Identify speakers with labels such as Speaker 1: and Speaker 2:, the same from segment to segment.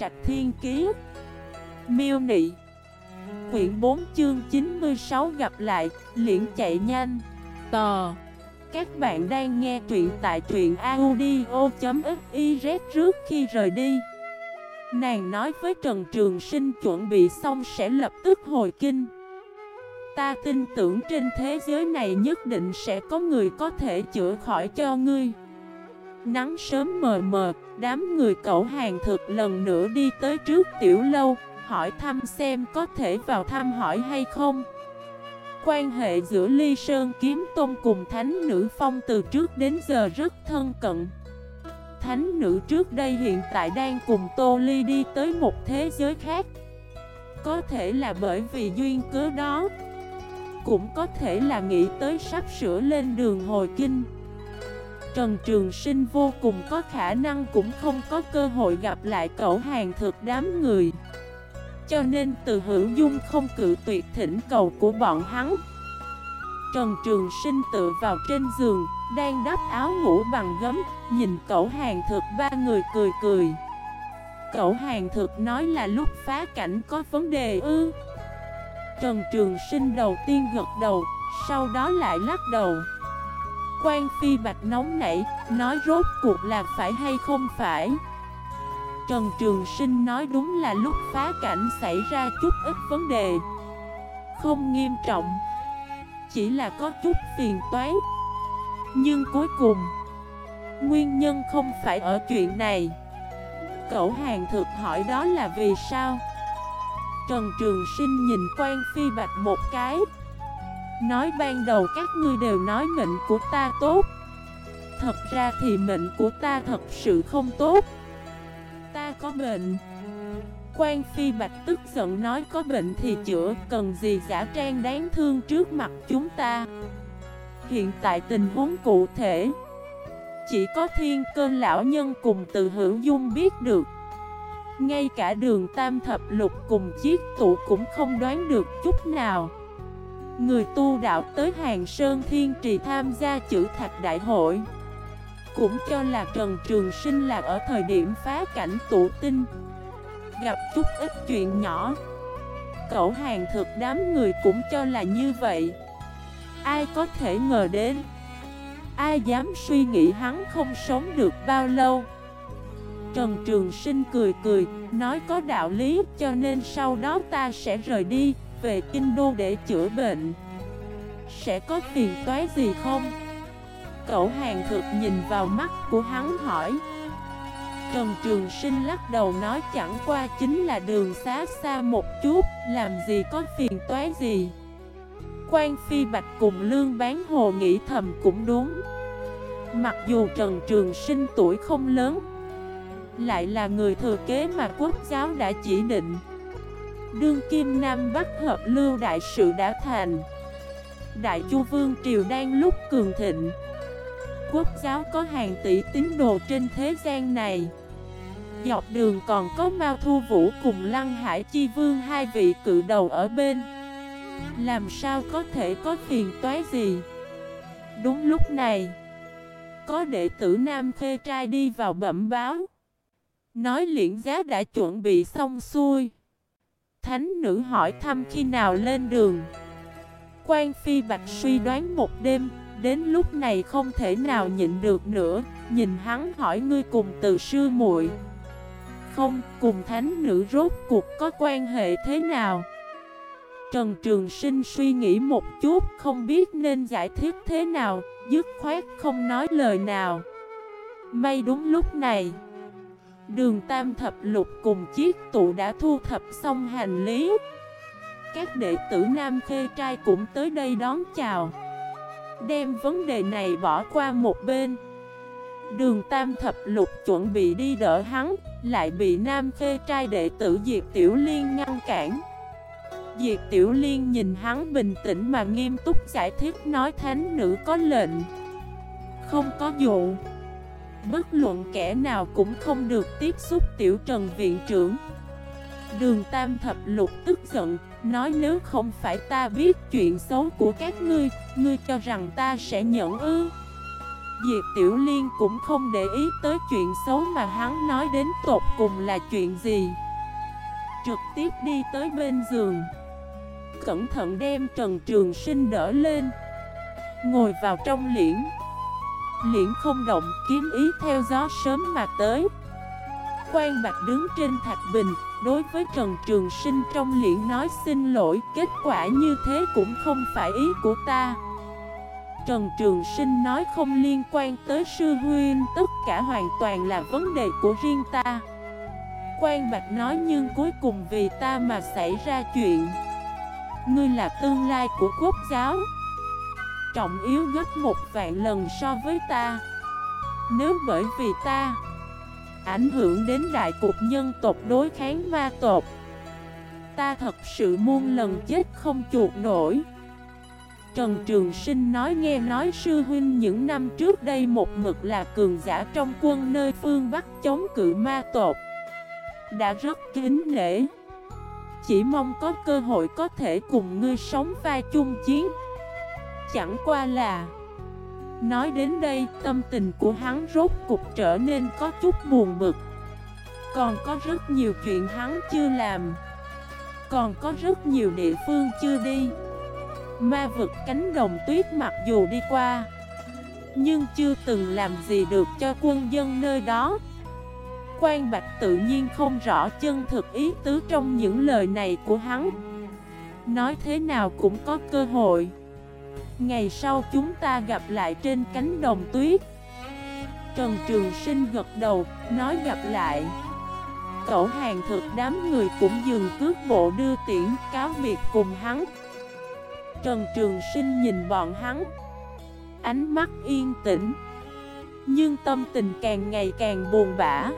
Speaker 1: Trạch Thiên Kiế Miêu Nị. Quyển 4 chương 96 gặp lại, liễn chạy nhanh. Tò. Các bạn đang nghe truyện tại truyện audio.xyz trước khi rời đi. Nàng nói với Trần Trường Sinh chuẩn bị xong sẽ lập tức hồi kinh. Ta tin tưởng trên thế giới này nhất định sẽ có người có thể chữa khỏi cho ngươi. Nắng sớm mờ mờ, đám người cậu hàng thực lần nữa đi tới trước tiểu lâu Hỏi thăm xem có thể vào thăm hỏi hay không. Quan hệ giữa Ly Sơn Kiếm Tôn cùng Thánh Nữ Phong từ trước đến giờ rất thân cận. Thánh Nữ trước đây hiện tại đang cùng Tô Ly đi tới một thế giới khác. Có thể là bởi vì duyên cớ đó Cũng có thể là nghĩ tới sắp sửa lên đường hồi kinh. Trần Trường Sinh vô cùng có khả năng cũng không có cơ hội gặp lại cậu hàng thực đám người. Cho nên từ hữu dung không cự tuyệt thỉnh cầu của bọn hắn. Trần Trường Sinh tự vào trên giường, Đang đắp áo ngủ bằng gấm, Nhìn cậu hàng thực ba người cười cười. Cậu hàng thực nói là lúc phá cảnh có vấn đề ư? Trần Trường Sinh đầu tiên gật đầu, Sau đó lại lắc đầu. Quan Phi Bạch nóng nảy, Nói rốt cuộc là phải hay không phải? Trần Trường Sinh nói đúng là lúc phá cảnh xảy ra chút ít vấn đề. Không nghiêm trọng, Chỉ là có chút phiền toái. Nhưng cuối cùng, Nguyên nhân không phải ở chuyện này. Cậu hàng thực hỏi đó là vì sao? Trần Trường Sinh nhìn quan Phi Bạch một cái. Nói ban đầu các ngươi đều nói mệnh của ta tốt. Thật ra thì mệnh của ta thật sự không tốt. Ta có bệnh Quan Phi Bạch tức giận nói có bệnh thì chữa, Cần gì giả trang đáng thương trước mặt chúng ta? Hiện tại tình huống cụ thể, Chỉ có thiên cơn lão nhân cùng từ hữu dung biết được. Ngay cả đường tam thập lục cùng chiếc tụ cũng không đoán được chút nào. Người tu đạo tới Hàng Sơn Thiên Trì tham gia chữ thạch đại hội. Cũng cho là Trần Trường Sinh là ở thời điểm phá cảnh tụ tinh. Gặp chút ít chuyện nhỏ. Cậu hàng thực đám người cũng cho là như vậy. Ai có thể ngờ đến? Ai dám suy nghĩ hắn không sống được bao lâu? Trần Trường Sinh cười cười, Nói có đạo lý, cho nên sau đó ta sẽ rời đi về kinh đô để chữa bệnh. Sẽ có phiền toái gì không? Cậu hàng thực nhìn vào mắt của hắn hỏi. Trần Trường Sinh lắc đầu nói chẳng qua chính là đường xá xa một chút, Làm gì có phiền toái gì. Quan Phi Bạch cùng Lương Bán Hồ nghĩ thầm cũng đúng. Mặc dù Trần Trường Sinh tuổi không lớn, Lại là người thừa kế mà quốc giáo đã chỉ định Đương Kim Nam Bắc hợp lưu đại sự đã thành. Đại Chu Vương Triều đang lúc cường thịnh. Quốc giáo có hàng tỷ tín đồ trên thế gian này. Dọc đường còn có Mao Thu Vũ cùng Lăng Hải Chi Vương hai vị cự đầu ở bên. Làm sao có thể có phiền toái gì? Đúng lúc này, Có đệ tử Nam Khê Trai đi vào bẩm báo. Nói liễn giá đã chuẩn bị xong xuôi thánh nữ hỏi thăm khi nào lên đường. Quan Phi Bạch suy đoán một đêm Đến lúc này không thể nào nhịn được nữa Nhìn hắn hỏi ngươi cùng từ sư muội. Không, cùng thánh nữ rốt cuộc có quan hệ thế nào? Trần Trường Sinh suy nghĩ một chút Không biết nên giải thích thế nào Dứt khoát không nói lời nào. May đúng lúc này Đường Tam Thập Lục cùng chiếc tụ đã thu thập xong hành lý. Các đệ tử Nam Khê Trai cũng tới đây đón chào. Đem vấn đề này bỏ qua một bên. Đường Tam Thập Lục chuẩn bị đi đỡ hắn, Lại bị Nam Khê Trai đệ tử Diệp Tiểu Liên ngăn cản. Diệp Tiểu Liên nhìn hắn bình tĩnh mà nghiêm túc giải thích nói thánh nữ có lệnh, Không có dụ Bất luận kẻ nào cũng không được tiếp xúc tiểu trần viện trưởng. Đường Tam Thập Lục tức giận, Nói nếu không phải ta biết chuyện xấu của các ngươi Ngươi cho rằng ta sẽ nhẫn ư. Diệp Tiểu Liên cũng không để ý tới chuyện xấu mà hắn nói đến tột cùng là chuyện gì. Trực tiếp đi tới bên giường. Cẩn thận đem Trần Trường Sinh đỡ lên. Ngồi vào trong liễn. Liễn không động, kiếm ý theo gió sớm mà tới. Quan Bạch đứng trên thạch bình, Đối với Trần Trường Sinh trong liễn nói xin lỗi, Kết quả như thế cũng không phải ý của ta. Trần Trường Sinh nói không liên quan tới sư huynh, Tất cả hoàn toàn là vấn đề của riêng ta. Quan Bạch nói nhưng cuối cùng vì ta mà xảy ra chuyện. Ngươi là tương lai của quốc giáo. Trọng yếu gấp một vạn lần so với ta. Nếu bởi vì ta Ảnh hưởng đến đại cục nhân tộc đối kháng ma tộc, Ta thật sự muôn lần chết không chuột nổi. Trần Trường Sinh nói nghe nói sư huynh những năm trước đây một mực là cường giả trong quân nơi phương Bắc chống cự ma tộc, Đã rất kính nể. Chỉ mong có cơ hội có thể cùng ngươi sống vai chung chiến Chẳng qua là Nói đến đây tâm tình của hắn rốt cục trở nên có chút buồn bực. Còn có rất nhiều chuyện hắn chưa làm, Còn có rất nhiều địa phương chưa đi. Ma vực cánh đồng tuyết mặc dù đi qua, Nhưng chưa từng làm gì được cho quân dân nơi đó. Quan Bạch tự nhiên không rõ chân thực ý tứ trong những lời này của hắn. Nói thế nào cũng có cơ hội. Ngày sau chúng ta gặp lại trên cánh đồng tuyết. Trần Trường Sinh gật đầu, nói gặp lại. Cậu hàng thực đám người cũng dừng cước bộ đưa tiễn cáo biệt cùng hắn. Trần Trường Sinh nhìn bọn hắn. Ánh mắt yên tĩnh. Nhưng tâm tình càng ngày càng buồn bã.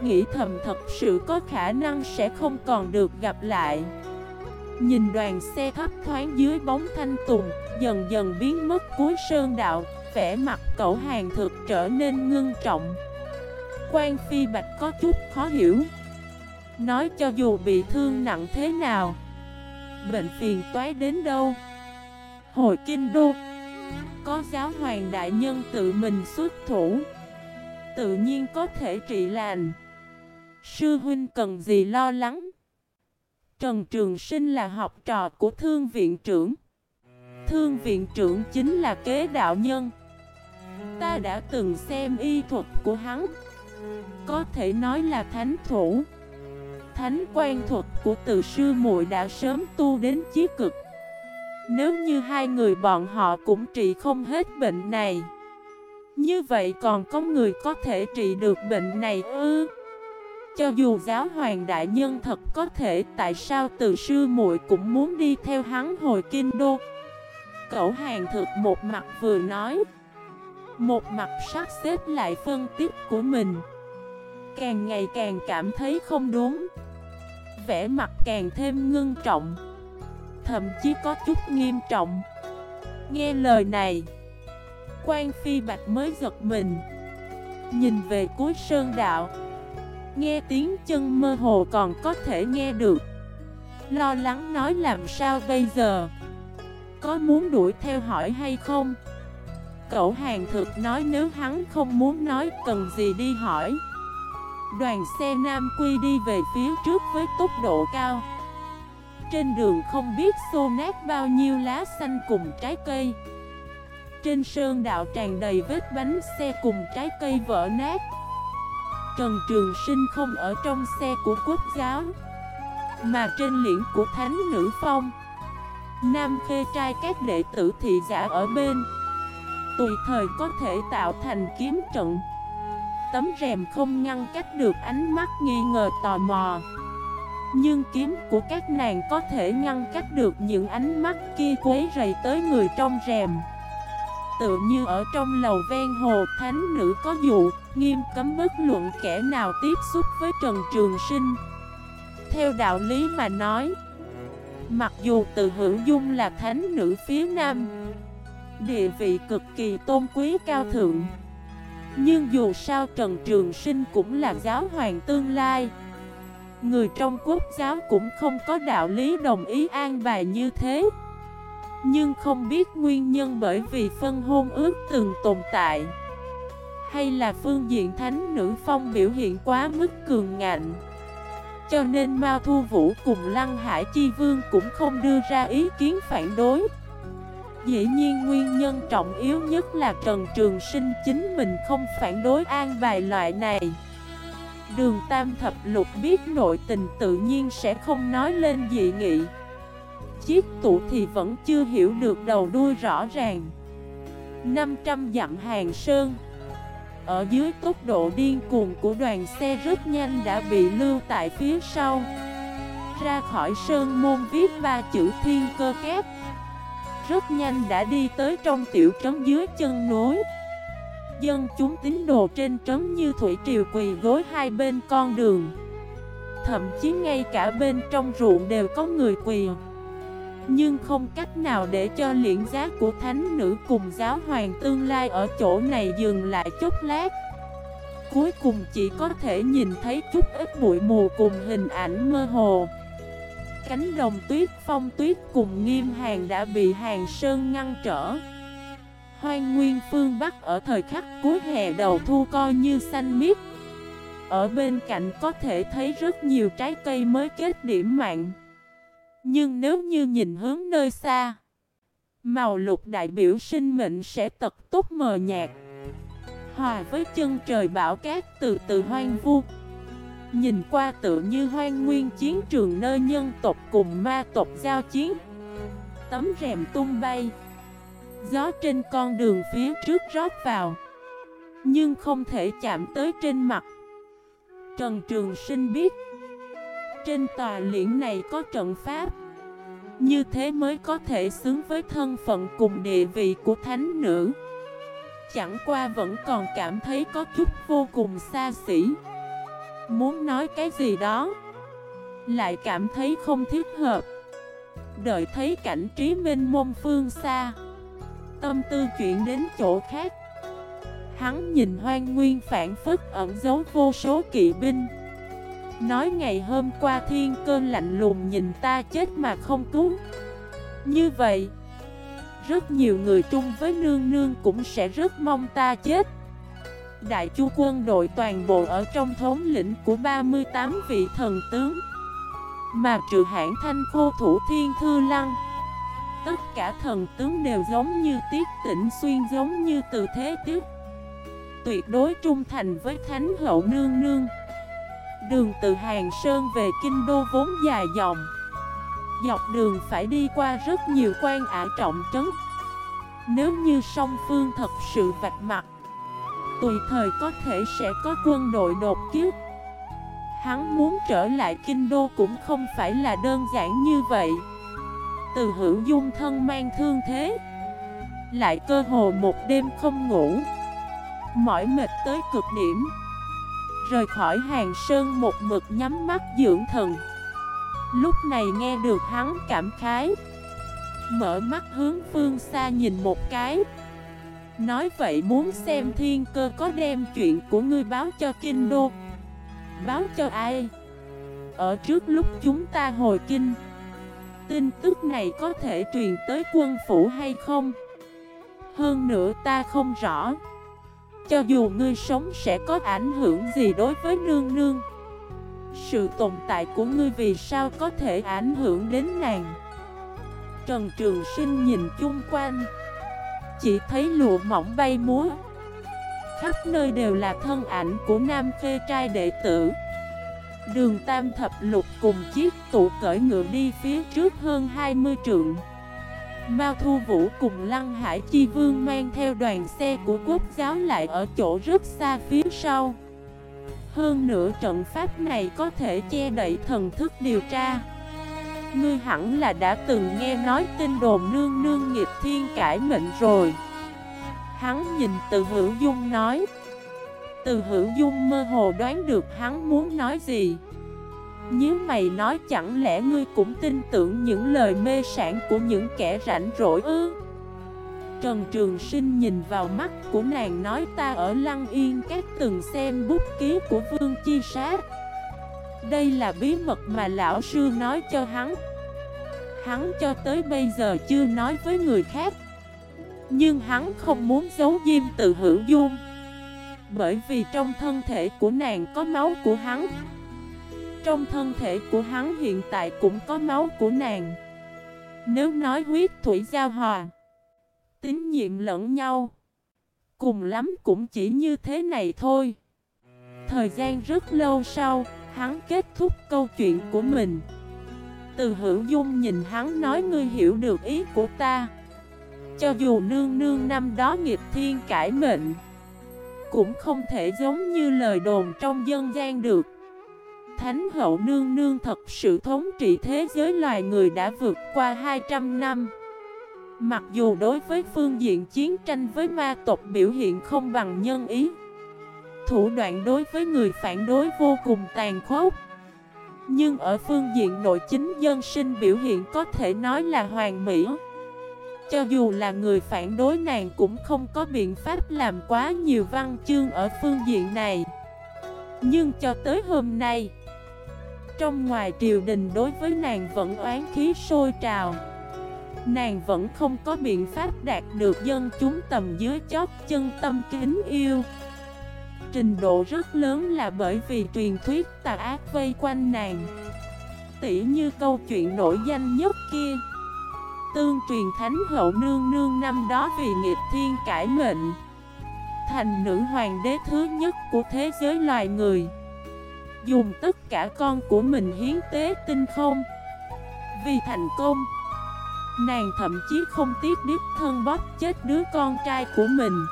Speaker 1: Nghĩ thầm thật sự có khả năng sẽ không còn được gặp lại. Nhìn đoàn xe thấp thoáng dưới bóng thanh tùng, Dần dần biến mất cuối sơn đạo, Vẻ mặt cậu hàng thực trở nên ngưng trọng. Quan Phi Bạch có chút khó hiểu. Nói cho dù bị thương nặng thế nào, Bệnh phiền toái đến đâu? Hồi kinh đô, Có giáo hoàng đại nhân tự mình xuất thủ, Tự nhiên có thể trị lành. Sư huynh cần gì lo lắng? Trần Trường Sinh là học trò của thương viện trưởng. Thương viện trưởng chính là kế đạo nhân. Ta đã từng xem y thuật của hắn. Có thể nói là thánh thủ. Thánh quan thuật của từ sư muội đã sớm tu đến chí cực. Nếu như hai người bọn họ cũng trị không hết bệnh này, Như vậy còn có người có thể trị được bệnh này ư? Cho dù giáo hoàng đại nhân thật có thể, Tại sao từ sư muội cũng muốn đi theo hắn hồi kinh đô? Cậu hàng thực một mặt vừa nói. Một mặt sắp xếp lại phân tích của mình. Càng ngày càng cảm thấy không đúng. Vẻ mặt càng thêm ngưng trọng. Thậm chí có chút nghiêm trọng. Nghe lời này Quan Phi Bạch mới giật mình. Nhìn về cuối sơn đạo Nghe tiếng chân mơ hồ còn có thể nghe được. Lo lắng nói làm sao bây giờ? Có muốn đuổi theo hỏi hay không? Cậu hàng thực nói nếu hắn không muốn nói cần gì đi hỏi. Đoàn xe Nam Quy đi về phía trước với tốc độ cao. Trên đường không biết xô nát bao nhiêu lá xanh cùng trái cây. Trên sơn đạo tràn đầy vết bánh xe cùng trái cây vỡ nát. Trần Trường Sinh không ở trong xe của quốc giáo, Mà trên liễn của Thánh Nữ Phong. Nam khê trai các đệ tử thị giả ở bên, Tùy thời có thể tạo thành kiếm trận. Tấm rèm không ngăn cách được ánh mắt nghi ngờ tò mò. Nhưng kiếm của các nàng có thể ngăn cách được những ánh mắt kia quấy rầy tới người trong rèm. Tự như ở trong lầu ven hồ, thánh nữ có dụ, Nghiêm cấm bất luận kẻ nào tiếp xúc với Trần Trường Sinh. Theo đạo lý mà nói, Mặc dù từ hữu dung là thánh nữ phía nam, Địa vị cực kỳ tôn quý cao thượng, Nhưng dù sao Trần Trường Sinh cũng là giáo hoàng tương lai. Người trong quốc giáo cũng không có đạo lý đồng ý an bài như thế. Nhưng không biết nguyên nhân bởi vì phân hôn ước từng tồn tại. Hay là phương diện thánh nữ phong biểu hiện quá mức cường ngạnh. Cho nên Mao Thu Vũ cùng Lăng Hải Chi Vương cũng không đưa ra ý kiến phản đối. Dĩ nhiên nguyên nhân trọng yếu nhất là Trần Trường Sinh chính mình không phản đối an bài loại này. Đường Tam Thập Lục biết nội tình tự nhiên sẽ không nói lên dị nghị. Chiếc tụ thì vẫn chưa hiểu được đầu đuôi rõ ràng. 500 dặm hàng sơn. Ở dưới tốc độ điên cuồng của đoàn xe rất nhanh đã bị lưu tại phía sau. Ra khỏi sơn môn viết ba chữ thiên cơ kép. Rất nhanh đã đi tới trong tiểu trấn dưới chân núi. Dân chúng tín đồ trên trấn như thủy triều quỳ gối hai bên con đường. Thậm chí ngay cả bên trong ruộng đều có người quỳ. Nhưng không cách nào để cho liễn giá của thánh nữ cùng giáo hoàng tương lai ở chỗ này dừng lại chút lát. Cuối cùng chỉ có thể nhìn thấy chút ít bụi mù cùng hình ảnh mơ hồ. Cánh đồng tuyết, phong tuyết cùng nghiêm hàng đã bị hàng sơn ngăn trở. Hoang nguyên phương Bắc ở thời khắc cuối hè đầu thu coi như xanh miết Ở bên cạnh có thể thấy rất nhiều trái cây mới kết điểm mạng. Nhưng nếu như nhìn hướng nơi xa, Màu lục đại biểu sinh mệnh sẽ tật tốt mờ nhạt. Hòa với chân trời bão cát từ từ hoang vu. Nhìn qua tự như hoang nguyên chiến trường nơi nhân tộc cùng ma tộc giao chiến. Tấm rèm tung bay. Gió trên con đường phía trước rót vào. Nhưng không thể chạm tới trên mặt. Trần Trường Sinh biết trên tòa liễn này có trận pháp. Như thế mới có thể xứng với thân phận cùng địa vị của thánh nữ. Chẳng qua vẫn còn cảm thấy có chút vô cùng xa xỉ. Muốn nói cái gì đó, Lại cảm thấy không thích hợp. Đợi thấy cảnh trí minh môn phương xa, Tâm tư chuyển đến chỗ khác. Hắn nhìn hoang nguyên phản phức ẩn giấu vô số kỵ binh. Nói ngày hôm qua thiên cơn lạnh lùng nhìn ta chết mà không cứu. Như vậy, Rất nhiều người chung với nương nương cũng sẽ rất mong ta chết. Đại chu quân đội toàn bộ ở trong thống lĩnh của 38 vị thần tướng. Mà trừ hãng thanh khô thủ thiên thư lăng, Tất cả thần tướng đều giống như tiết tỉnh xuyên giống như từ thế tiếp Tuyệt đối trung thành với Thánh hậu nương nương. Đường từ Hàng Sơn về Kinh Đô vốn dài dòng. Dọc đường phải đi qua rất nhiều quan ả trọng trấn. Nếu như song phương thật sự vạch mặt, Tùy thời có thể sẽ có quân đội đột kiếp. Hắn muốn trở lại Kinh Đô cũng không phải là đơn giản như vậy. Từ hữu dung thân mang thương thế, Lại cơ hồ một đêm không ngủ. Mỏi mệt tới cực điểm. Rời khỏi hàng sơn một mực nhắm mắt dưỡng thần. Lúc này nghe được hắn cảm khái, Mở mắt hướng phương xa nhìn một cái. Nói vậy muốn xem thiên cơ có đem chuyện của ngươi báo cho kinh đô. Báo cho ai? Ở trước lúc chúng ta hồi kinh, Tin tức này có thể truyền tới quân phủ hay không? Hơn nữa ta không rõ. Cho dù ngươi sống sẽ có ảnh hưởng gì đối với nương nương. Sự tồn tại của ngươi vì sao có thể ảnh hưởng đến nàng? Trần Trường Sinh nhìn chung quanh, Chỉ thấy lụa mỏng bay múa. Khắp nơi đều là thân ảnh của nam phê trai đệ tử. Đường Tam Thập Lục cùng chiếc tụ cởi ngựa đi phía trước hơn 20 trượng. Mao Thu Vũ cùng Lăng Hải Chi Vương mang theo đoàn xe của quốc giáo lại ở chỗ rất xa phía sau. Hơn nữa trận pháp này có thể che đậy thần thức điều tra. Ngươi hẳn là đã từng nghe nói tin đồn nương nương nghiệp thiên cải mệnh rồi. Hắn nhìn từ hữu dung nói. Từ hữu dung mơ hồ đoán được hắn muốn nói gì. Nhớ mày nói chẳng lẽ ngươi cũng tin tưởng những lời mê sản của những kẻ rảnh rỗi ư? Trần Trường Sinh nhìn vào mắt của nàng nói ta ở Lăng Yên, các từng xem bút ký của Vương Chi Sát. Đây là bí mật mà lão sư nói cho hắn. Hắn cho tới bây giờ chưa nói với người khác. Nhưng hắn không muốn giấu diêm tự hữu dung. Bởi vì trong thân thể của nàng có máu của hắn. Trong thân thể của hắn hiện tại cũng có máu của nàng. Nếu nói huyết thủy giao hòa, Tín nhiệm lẫn nhau, Cùng lắm cũng chỉ như thế này thôi. Thời gian rất lâu sau, Hắn kết thúc câu chuyện của mình. Từ hữu dung nhìn hắn nói ngươi hiểu được ý của ta. Cho dù nương nương năm đó nghiệp thiên cải mệnh, Cũng không thể giống như lời đồn trong dân gian được. Thánh hậu nương nương thật sự thống trị thế giới loài người đã vượt qua 200 năm. Mặc dù đối với phương diện chiến tranh với ma tộc biểu hiện không bằng nhân ý, Thủ đoạn đối với người phản đối vô cùng tàn khốc. Nhưng ở phương diện nội chính dân sinh biểu hiện có thể nói là hoàn mỹ. Cho dù là người phản đối nàng cũng không có biện pháp làm quá nhiều văn chương ở phương diện này. Nhưng cho tới hôm nay trong ngoài triều đình đối với nàng vẫn oán khí sôi trào. Nàng vẫn không có biện pháp đạt được dân chúng tầm dưới chót chân tâm kính yêu. Trình độ rất lớn là bởi vì truyền thuyết tà ác vây quanh nàng. Tỉ như câu chuyện nổi danh nhất kia. Tương truyền thánh hậu nương nương năm đó vì nghiệp thiên cải mệnh, Thành nữ hoàng đế thứ nhất của thế giới loài người. Dùng tất cả con của mình hiến tế tinh không. Vì thành công, Nàng thậm chí không tiếc đích thân bóp chết đứa con trai của mình.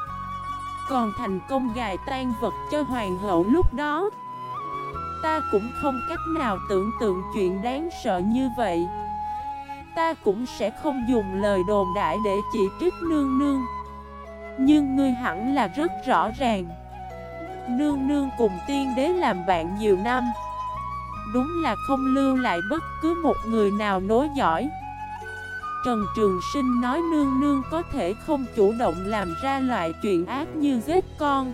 Speaker 1: Còn thành công gài tan vật cho hoàng hậu lúc đó. Ta cũng không cách nào tưởng tượng chuyện đáng sợ như vậy. Ta cũng sẽ không dùng lời đồn đại để chỉ trích nương nương. Nhưng ngươi hẳn là rất rõ ràng. Nương nương cùng tiên đế làm bạn nhiều năm. Đúng là không lưu lại bất cứ một người nào nối giỏi Trần Trường Sinh nói nương nương có thể không chủ động làm ra loại chuyện ác như giết con,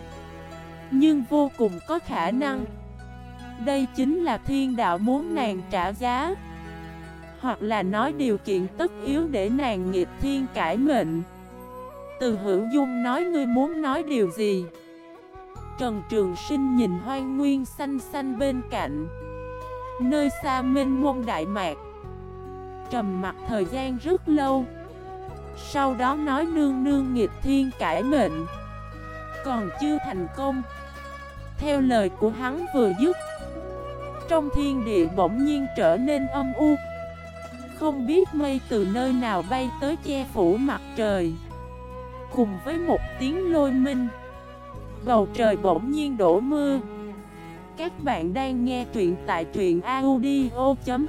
Speaker 1: Nhưng vô cùng có khả năng. Đây chính là thiên đạo muốn nàng trả giá, Hoặc là nói điều kiện tất yếu để nàng nghiệp thiên cải mệnh. Từ hữu dung nói ngươi muốn nói điều gì? Trần Trường Sinh nhìn hoang nguyên xanh xanh bên cạnh. Nơi xa minh mông đại mạc. Trầm mặt thời gian rất lâu. Sau đó nói nương nương nghịch thiên cải mệnh. Còn chưa thành công. Theo lời của hắn vừa dứt, Trong thiên địa bỗng nhiên trở nên âm u. Không biết mây từ nơi nào bay tới che phủ mặt trời. Cùng với một tiếng lôi minh Bầu trời bỗng nhiên đổ mưa. Các bạn đang nghe truyện tại truyện audio.fif